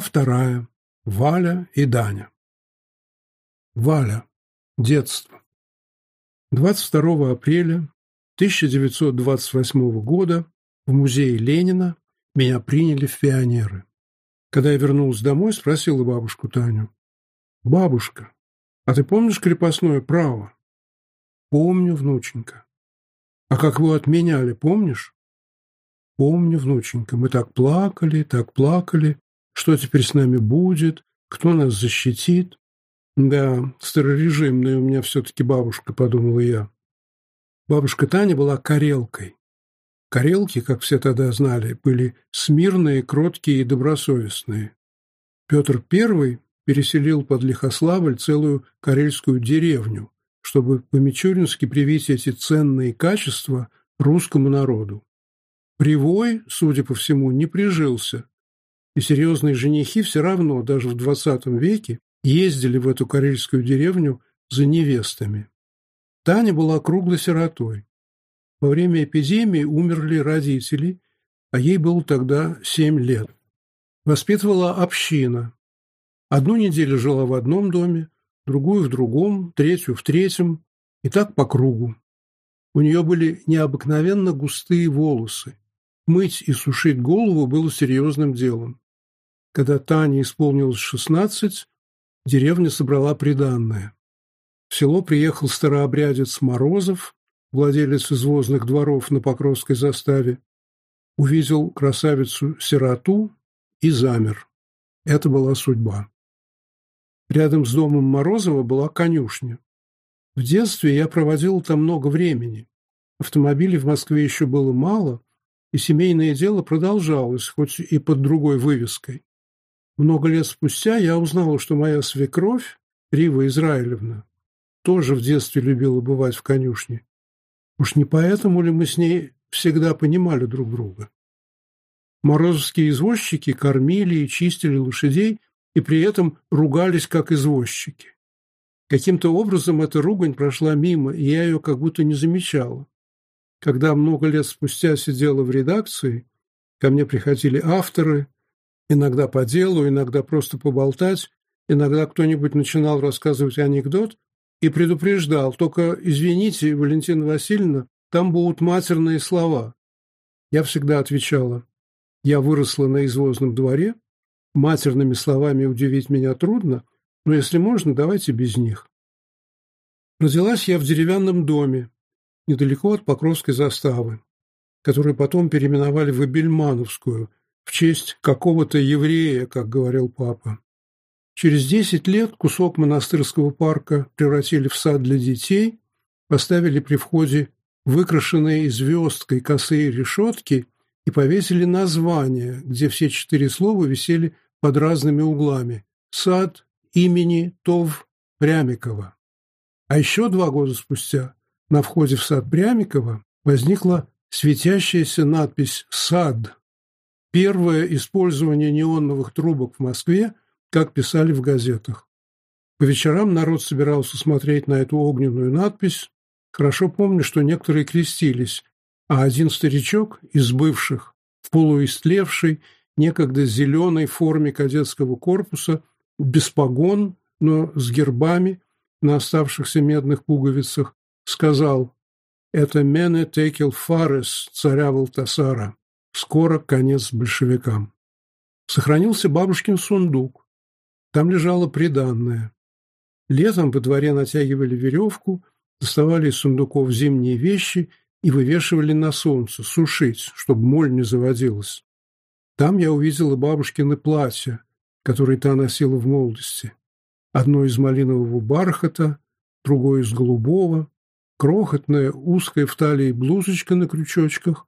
Вторая. Валя и Даня. Валя. Детство. 22 апреля 1928 года в музее Ленина меня приняли в пионеры. Когда я вернулся домой, спросила бабушку Таню. «Бабушка, а ты помнишь крепостное право?» «Помню, внученька». «А как его отменяли, помнишь?» «Помню, внученька. Мы так плакали, так плакали». Что теперь с нами будет? Кто нас защитит? Да, старорежимная у меня все-таки бабушка, подумала я. Бабушка Таня была карелкой. Карелки, как все тогда знали, были смирные, кроткие и добросовестные. Петр Первый переселил под Лихославль целую карельскую деревню, чтобы по-мичурински привить эти ценные качества русскому народу. Привой, судя по всему, не прижился, и серьезные женихи все равно, даже в XX веке, ездили в эту карельскую деревню за невестами. Таня была круглой сиротой. Во время эпидемии умерли родители, а ей было тогда семь лет. Воспитывала община. Одну неделю жила в одном доме, другую в другом, третью в третьем, и так по кругу. У нее были необыкновенно густые волосы, Мыть и сушить голову было серьезным делом. Когда Тане исполнилось шестнадцать, деревня собрала приданное. В село приехал старообрядец Морозов, владелец извозных дворов на Покровской заставе, увидел красавицу-сироту и замер. Это была судьба. Рядом с домом Морозова была конюшня. В детстве я проводил там много времени. Автомобилей в Москве еще было мало, и семейное дело продолжалось, хоть и под другой вывеской. Много лет спустя я узнала, что моя свекровь, Рива Израилевна, тоже в детстве любила бывать в конюшне. Уж не поэтому ли мы с ней всегда понимали друг друга? Морозовские извозчики кормили и чистили лошадей и при этом ругались как извозчики. Каким-то образом эта ругань прошла мимо, и я ее как будто не замечала когда много лет спустя сидела в редакции, ко мне приходили авторы, иногда по делу, иногда просто поболтать, иногда кто-нибудь начинал рассказывать анекдот и предупреждал, только «Извините, Валентина Васильевна, там будут матерные слова». Я всегда отвечала, «Я выросла на извозном дворе, матерными словами удивить меня трудно, но если можно, давайте без них». Родилась я в деревянном доме, недалеко от Покровской заставы, которую потом переименовали в Бельмановскую в честь какого-то еврея, как говорил папа. Через 10 лет кусок монастырского парка превратили в сад для детей, поставили при входе выкрашенные звездкой косые решетки и повесили название, где все четыре слова висели под разными углами – сад имени Тов Прямикова. А еще два года спустя на входе в сад Прямикова возникла светящаяся надпись «САД». Первое использование неоновых трубок в Москве, как писали в газетах. По вечерам народ собирался смотреть на эту огненную надпись. Хорошо помню, что некоторые крестились, а один старичок из бывших, в полуистлевшей, некогда зеленой форме кадетского корпуса, без погон, но с гербами на оставшихся медных пуговицах, сказал, «Это Мене Текел Фарес, царя Волтасара, Скоро конец большевикам». Сохранился бабушкин сундук. Там лежало приданное. Летом во дворе натягивали веревку, доставали из сундуков зимние вещи и вывешивали на солнце, сушить, чтобы моль не заводилась. Там я увидела бабушкины платья, которые та носила в молодости. Одно из малинового бархата, другое из голубого, крохотная, узкая в талии блузочка на крючочках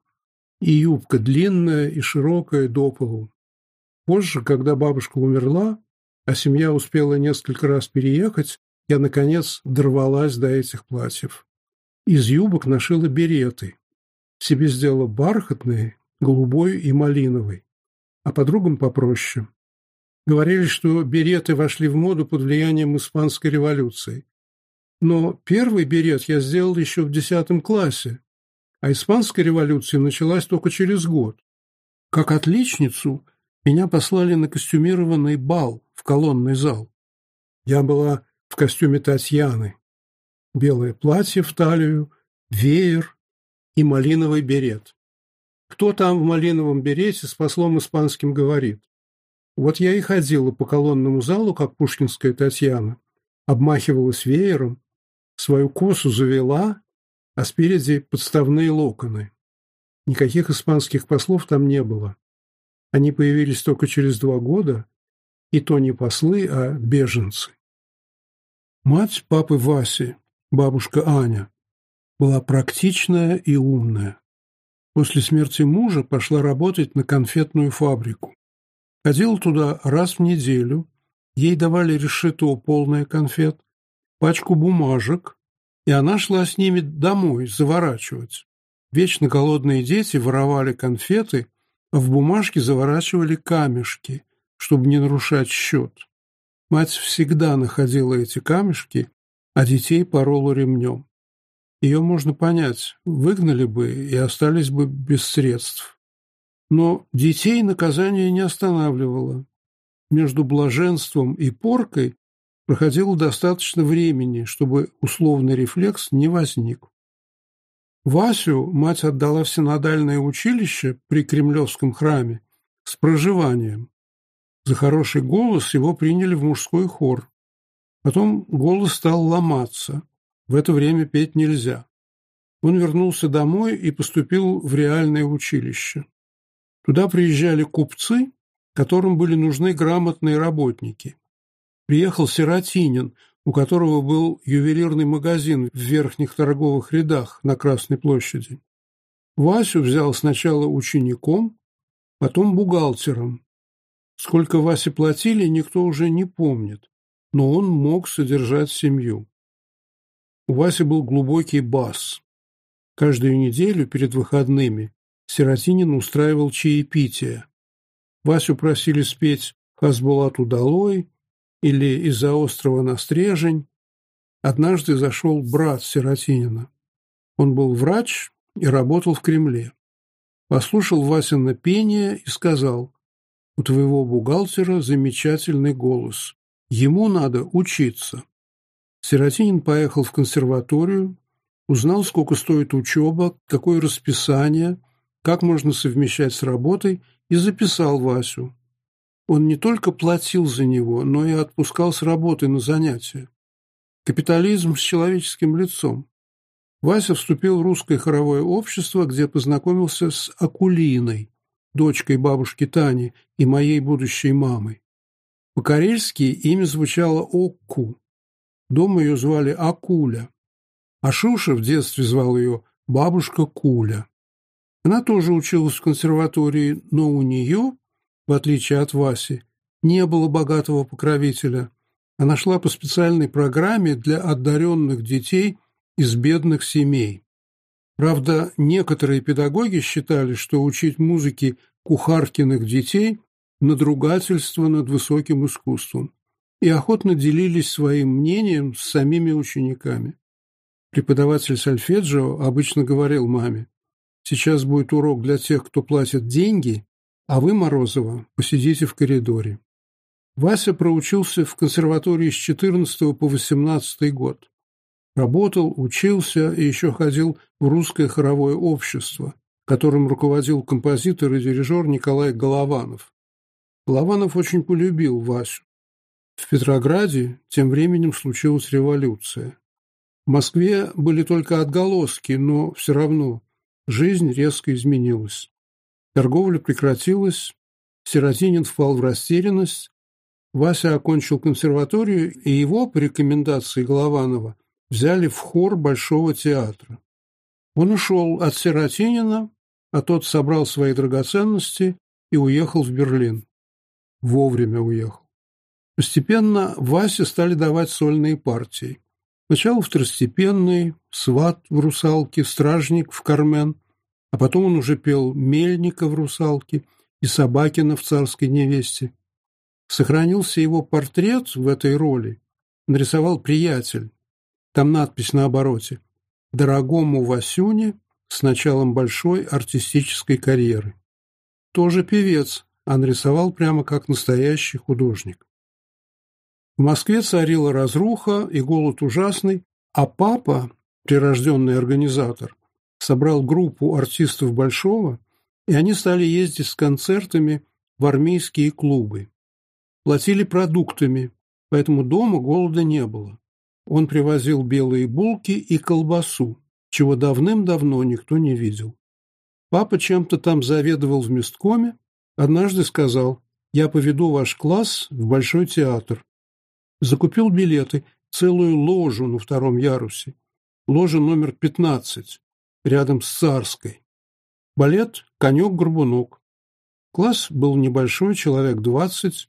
и юбка длинная и широкая до полу. Позже, когда бабушка умерла, а семья успела несколько раз переехать, я, наконец, дорвалась до этих платьев. Из юбок нашила береты. Себе сделала бархатные, голубой и малиновый, а подругам попроще. Говорили, что береты вошли в моду под влиянием Испанской революции. Но первый берет я сделал еще в десятом классе, а испанская революция началась только через год. Как отличницу меня послали на костюмированный бал в колонный зал. Я была в костюме Татьяны. Белое платье в талию, веер и малиновый берет. Кто там в малиновом берете с послом испанским говорит? Вот я и ходила по колонному залу, как пушкинская Татьяна, обмахивалась веером, свою косу завела, а спереди подставные локоны. Никаких испанских послов там не было. Они появились только через два года, и то не послы, а беженцы. Мать папы Васи, бабушка Аня, была практичная и умная. После смерти мужа пошла работать на конфетную фабрику. Ходила туда раз в неделю, ей давали решето полное конфет, пачку бумажек, и она шла с ними домой заворачивать. Вечно голодные дети воровали конфеты, а в бумажке заворачивали камешки, чтобы не нарушать счет. Мать всегда находила эти камешки, а детей порола ремнем. Ее можно понять, выгнали бы и остались бы без средств. Но детей наказание не останавливало. Между блаженством и поркой проходило достаточно времени, чтобы условный рефлекс не возник. Васю мать отдала в синодальное училище при Кремлевском храме с проживанием. За хороший голос его приняли в мужской хор. Потом голос стал ломаться. В это время петь нельзя. Он вернулся домой и поступил в реальное училище. Туда приезжали купцы, которым были нужны грамотные работники приехал Сиротинин, у которого был ювелирный магазин в верхних торговых рядах на Красной площади. Васю взял сначала учеником, потом бухгалтером. Сколько Васе платили, никто уже не помнит, но он мог содержать семью. У Васи был глубокий бас. Каждую неделю перед выходными Сиротинин устраивал чаепитие. Васю просили спеть «Хазбулат удалой», или из-за острова на Стрежень, однажды зашел брат Сиротинина. Он был врач и работал в Кремле. Послушал Васина пение и сказал, «У твоего бухгалтера замечательный голос. Ему надо учиться». Сиротинин поехал в консерваторию, узнал, сколько стоит учеба, какое расписание, как можно совмещать с работой, и записал Васю. Он не только платил за него, но и отпускал с работы на занятия. Капитализм с человеческим лицом. Вася вступил в русское хоровое общество, где познакомился с Акулиной, дочкой бабушки Тани и моей будущей мамой. По-карельски имя звучало Оку. Дома ее звали Акуля. А Шуша в детстве звал ее бабушка Куля. Она тоже училась в консерватории, но у нее в отличие от Васи, не было богатого покровителя. Она шла по специальной программе для одаренных детей из бедных семей. Правда, некоторые педагоги считали, что учить музыке кухаркиных детей – надругательство над высоким искусством, и охотно делились своим мнением с самими учениками. Преподаватель сольфеджио обычно говорил маме, «Сейчас будет урок для тех, кто платит деньги, а вы, Морозова, посидите в коридоре. Вася проучился в консерватории с 14 по 18 год. Работал, учился и еще ходил в русское хоровое общество, которым руководил композитор и дирижер Николай Голованов. Голованов очень полюбил Васю. В Петрограде тем временем случилась революция. В Москве были только отголоски, но все равно жизнь резко изменилась. Торговля прекратилась, Сиротинин впал в растерянность, Вася окончил консерваторию, и его, по рекомендации Голованова, взяли в хор Большого театра. Он ушел от Сиротинина, а тот собрал свои драгоценности и уехал в Берлин. Вовремя уехал. Постепенно Васе стали давать сольные партии. Сначала второстепенный, сват в «Русалке», стражник в «Кармен», а потом он уже пел Мельника в «Русалке» и Собакина в «Царской невесте». Сохранился его портрет в этой роли, нарисовал приятель. Там надпись на обороте «Дорогому Васюне с началом большой артистической карьеры». Тоже певец, а нарисовал прямо как настоящий художник. В Москве царила разруха и голод ужасный, а папа, прирожденный организатор, собрал группу артистов Большого, и они стали ездить с концертами в армейские клубы. Платили продуктами, поэтому дома голода не было. Он привозил белые булки и колбасу, чего давным-давно никто не видел. Папа чем-то там заведовал в месткоме, однажды сказал, «Я поведу ваш класс в Большой театр». Закупил билеты, целую ложу на втором ярусе, ложа номер 15, рядом с Царской. Балет «Конек-горбунок». Класс был небольшой, человек двадцать.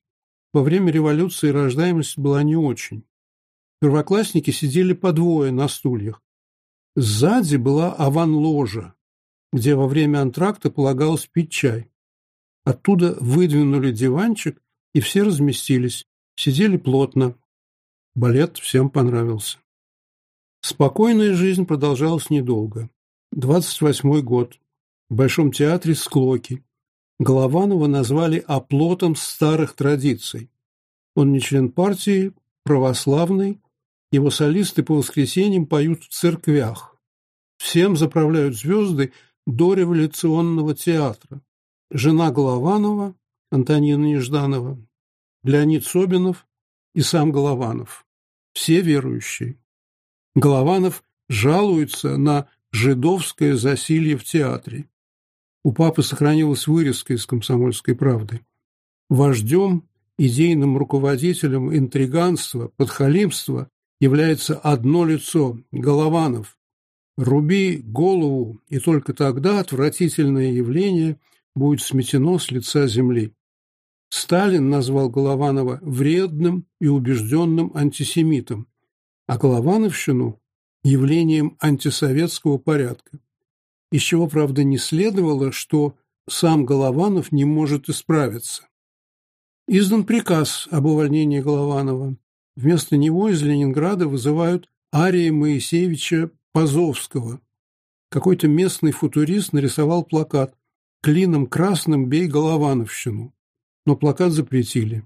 Во время революции рождаемость была не очень. Первоклассники сидели по двое на стульях. Сзади была аванложа, где во время антракта полагалось пить чай. Оттуда выдвинули диванчик, и все разместились, сидели плотно. Балет всем понравился. Спокойная жизнь продолжалась недолго. 28 год. В Большом театре «Склоки». Голованова назвали оплотом старых традиций. Он не член партии, православный, его солисты по воскресеньям поют в церквях. Всем заправляют звезды до революционного театра. Жена Голованова, Антонина Нежданова, Леонид Собинов и сам Голованов. Все верующие. Голованов жалуется на «Жидовское засилье в театре». У папы сохранилась вырезка из «Комсомольской правды». Вождем, идейным руководителем интриганства, подхалимства является одно лицо – Голованов. Руби голову, и только тогда отвратительное явление будет сметено с лица земли. Сталин назвал Голованова вредным и убежденным антисемитом, а Головановщину явлением антисоветского порядка. Из чего, правда, не следовало, что сам Голованов не может исправиться. Издан приказ об увольнении Голованова. Вместо него из Ленинграда вызывают Ария Моисеевича Пазовского. Какой-то местный футурист нарисовал плакат «Клином красным бей Головановщину». Но плакат запретили.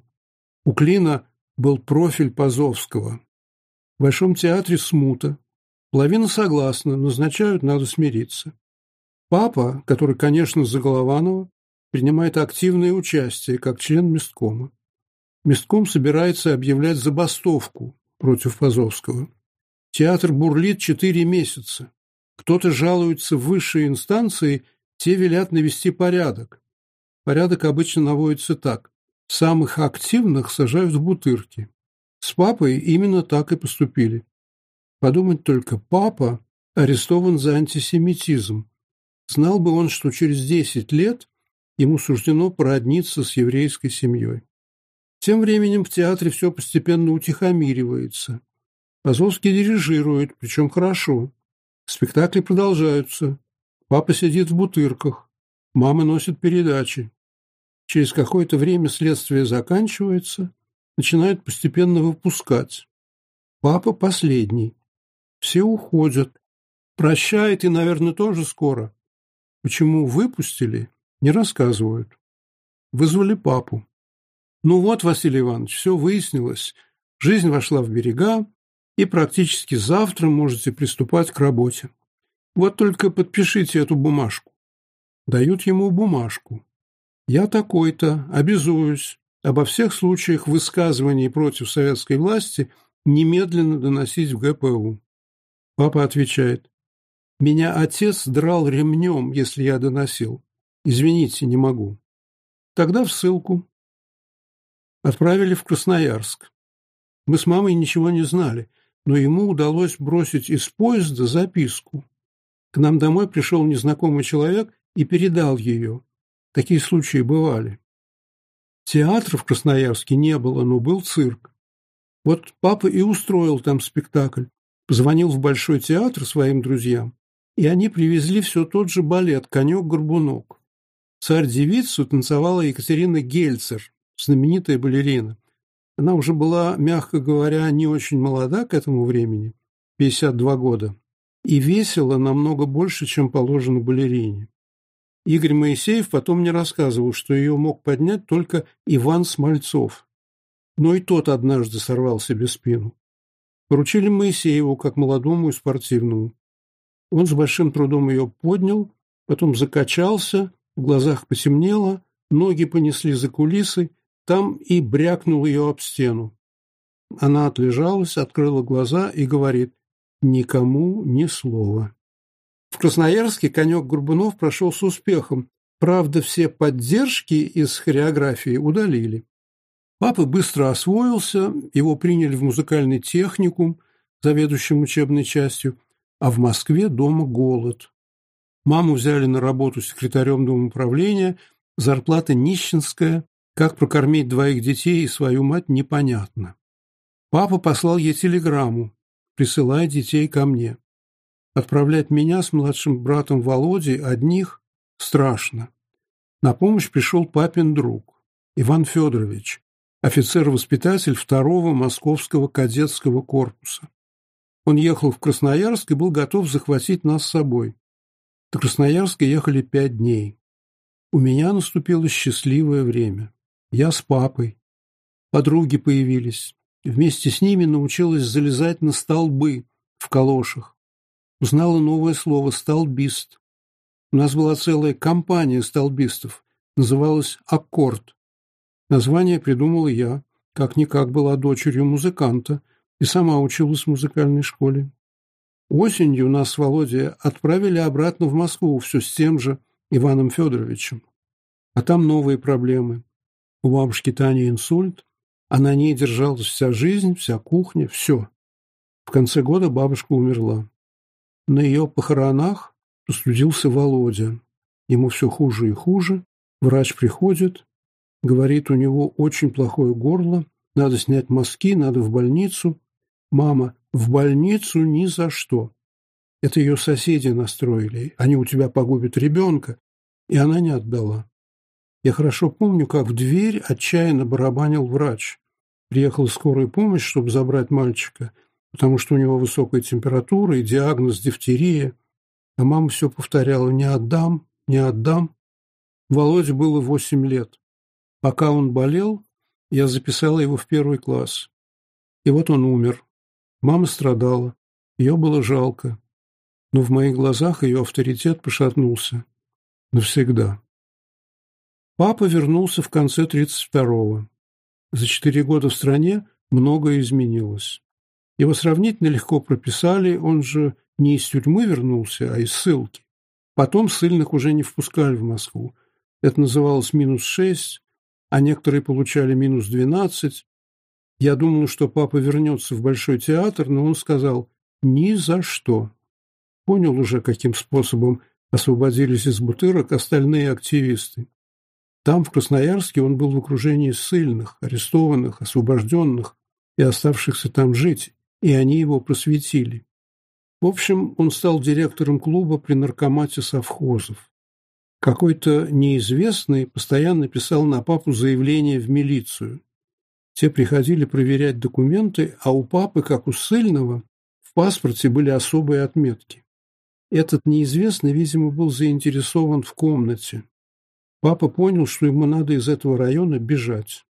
У Клина был профиль Пазовского. В Большом театре смута. Половина согласна, назначают, надо смириться. Папа, который, конечно, за Голованова, принимает активное участие как член месткома. Местком собирается объявлять забастовку против Пазовского. Театр бурлит четыре месяца. Кто-то жалуется в высшие инстанции, те велят навести порядок. Порядок обычно наводится так. Самых активных сажают в бутырки. С папой именно так и поступили. Подумать только, папа арестован за антисемитизм. Знал бы он, что через 10 лет ему суждено породниться с еврейской семьей. Тем временем в театре все постепенно утихомиривается. Азовский дирижирует, причем хорошо. Спектакли продолжаются. Папа сидит в бутырках. Мама носит передачи. Через какое-то время следствие заканчивается, начинают постепенно выпускать. Папа последний. Все уходят. прощает и, наверное, тоже скоро. Почему выпустили, не рассказывают. Вызвали папу. Ну вот, Василий Иванович, все выяснилось. Жизнь вошла в берега, и практически завтра можете приступать к работе. Вот только подпишите эту бумажку. Дают ему бумажку. Я такой-то, обязуюсь обо всех случаях высказываний против советской власти немедленно доносить в ГПУ. Папа отвечает, «Меня отец драл ремнем, если я доносил. Извините, не могу». Тогда в ссылку. Отправили в Красноярск. Мы с мамой ничего не знали, но ему удалось бросить из поезда записку. К нам домой пришел незнакомый человек и передал ее. Такие случаи бывали. Театра в Красноярске не было, но был цирк. Вот папа и устроил там спектакль позвонил в Большой театр своим друзьям, и они привезли все тот же балет «Конек-горбунок». Царь-девицу танцевала Екатерина Гельцер, знаменитая балерина. Она уже была, мягко говоря, не очень молода к этому времени, 52 года, и весила намного больше, чем положено балерине. Игорь Моисеев потом мне рассказывал, что ее мог поднять только Иван Смольцов. Но и тот однажды сорвал себе спину поручили Моисееву, как молодому и спортивному. Он с большим трудом ее поднял, потом закачался, в глазах потемнело, ноги понесли за кулисы, там и брякнул ее об стену. Она отлежалась, открыла глаза и говорит «Никому ни слова». В Красноярске конек Горбунов прошел с успехом. Правда, все поддержки из хореографии удалили. Папа быстро освоился, его приняли в музыкальный техникум, заведующим учебной частью, а в Москве дома голод. Маму взяли на работу секретарем дома управления, зарплата нищенская, как прокормить двоих детей и свою мать непонятно. Папа послал ей телеграмму «Присылай детей ко мне». Отправлять меня с младшим братом Володей одних страшно. На помощь пришел папин друг, Иван Федорович, офицер-воспитатель второго московского кадетского корпуса. Он ехал в Красноярск и был готов захватить нас с собой. До Красноярска ехали пять дней. У меня наступило счастливое время. Я с папой. Подруги появились. Вместе с ними научилась залезать на столбы в калошах. Узнала новое слово «столбист». У нас была целая компания столбистов. Называлась «Аккорд». Название придумала я, как-никак была дочерью музыканта и сама училась в музыкальной школе. Осенью нас с Володей отправили обратно в Москву все с тем же Иваном Федоровичем. А там новые проблемы. У бабушки Тани инсульт, а на ней держалась вся жизнь, вся кухня, все. В конце года бабушка умерла. На ее похоронах постудился Володя. Ему все хуже и хуже. Врач приходит, Говорит, у него очень плохое горло, надо снять мазки, надо в больницу. Мама, в больницу ни за что. Это ее соседи настроили, они у тебя погубят ребенка. И она не отдала. Я хорошо помню, как в дверь отчаянно барабанил врач. Приехала скорая помощь, чтобы забрать мальчика, потому что у него высокая температура и диагноз дифтерия. А мама все повторяла «не отдам, не отдам». Володе было восемь лет. Пока он болел, я записала его в первый класс. И вот он умер. Мама страдала, ее было жалко. Но в моих глазах ее авторитет пошатнулся. Навсегда. Папа вернулся в конце 32-го. За четыре года в стране многое изменилось. Его сравнительно легко прописали, он же не из тюрьмы вернулся, а из ссылки. Потом ссыльных уже не впускали в Москву. Это называлось «минус шесть», а некоторые получали минус 12. Я думал, что папа вернется в Большой театр, но он сказал «ни за что». Понял уже, каким способом освободились из бутырок остальные активисты. Там, в Красноярске, он был в окружении ссыльных, арестованных, освобожденных и оставшихся там жить, и они его просветили. В общем, он стал директором клуба при наркомате совхозов. Какой-то неизвестный постоянно писал на папу заявление в милицию. Те приходили проверять документы, а у папы, как у ссыльного, в паспорте были особые отметки. Этот неизвестный, видимо, был заинтересован в комнате. Папа понял, что ему надо из этого района бежать.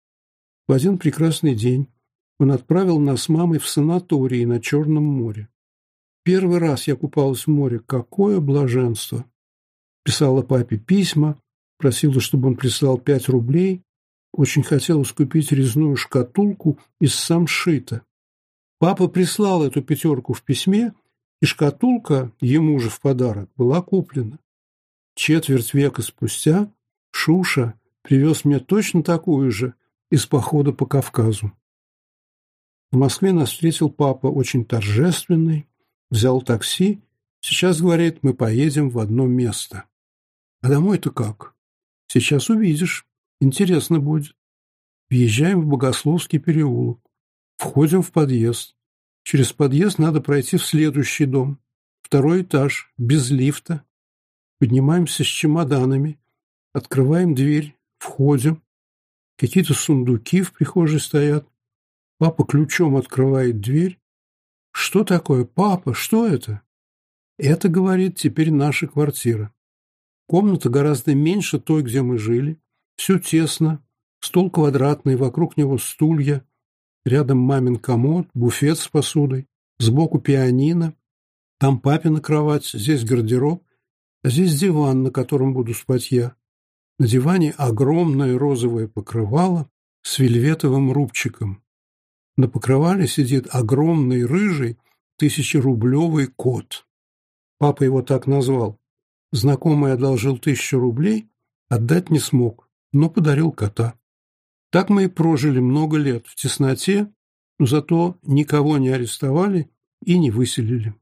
В один прекрасный день он отправил нас с мамой в санаторий на Черном море. Первый раз я купалась в море. Какое блаженство! писала папе письма, просила, чтобы он прислал пять рублей. Очень хотелось купить резную шкатулку из самшита. Папа прислал эту пятерку в письме, и шкатулка ему же в подарок была куплена. Четверть века спустя Шуша привез мне точно такую же из похода по Кавказу. В Москве нас встретил папа, очень торжественный, взял такси. Сейчас, говорит, мы поедем в одно место. А домой-то как? Сейчас увидишь. Интересно будет. Въезжаем в Богословский переулок. Входим в подъезд. Через подъезд надо пройти в следующий дом. Второй этаж, без лифта. Поднимаемся с чемоданами. Открываем дверь, входим. Какие-то сундуки в прихожей стоят. Папа ключом открывает дверь. Что такое? Папа, что это? Это, говорит, теперь наша квартира. Комната гораздо меньше той, где мы жили. Все тесно, стол квадратный, вокруг него стулья. Рядом мамин комод, буфет с посудой, сбоку пианино. Там папина кровать, здесь гардероб, а здесь диван, на котором буду спать я. На диване огромное розовое покрывало с вельветовым рубчиком. На покрывале сидит огромный рыжий тысячерублевый кот. Папа его так назвал. Знакомый одолжил тысячу рублей, отдать не смог, но подарил кота. Так мы и прожили много лет в тесноте, но зато никого не арестовали и не выселили.